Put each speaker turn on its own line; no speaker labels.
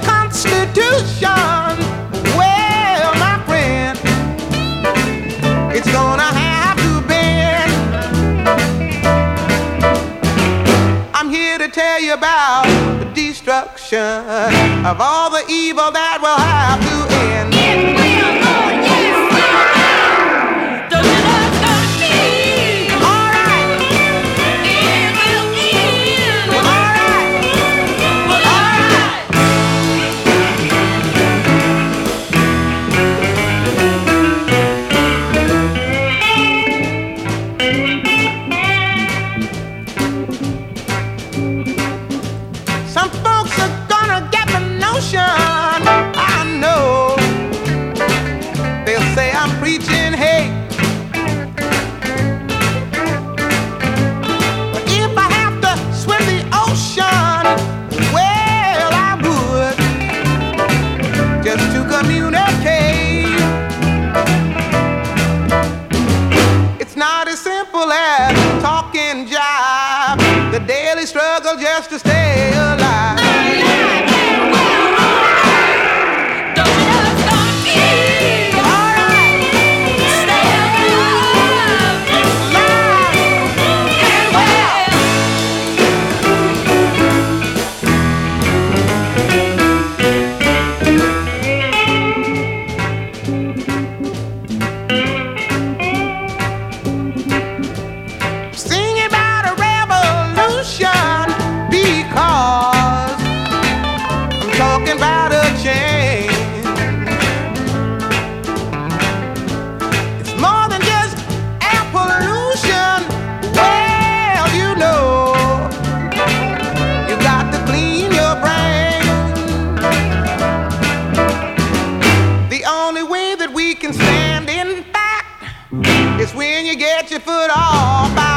constitution. Well, my friend, it's gonna have to
bend. I'm here to tell you about the destruction of
all the evil that will have to end. Communicate. It's not as simple as talking jive. The daily struggle just to stay talking about a change. It's more than just air pollution. Well, you know, you got to clean your brain. The only way that we can stand in fact is when you get your foot off by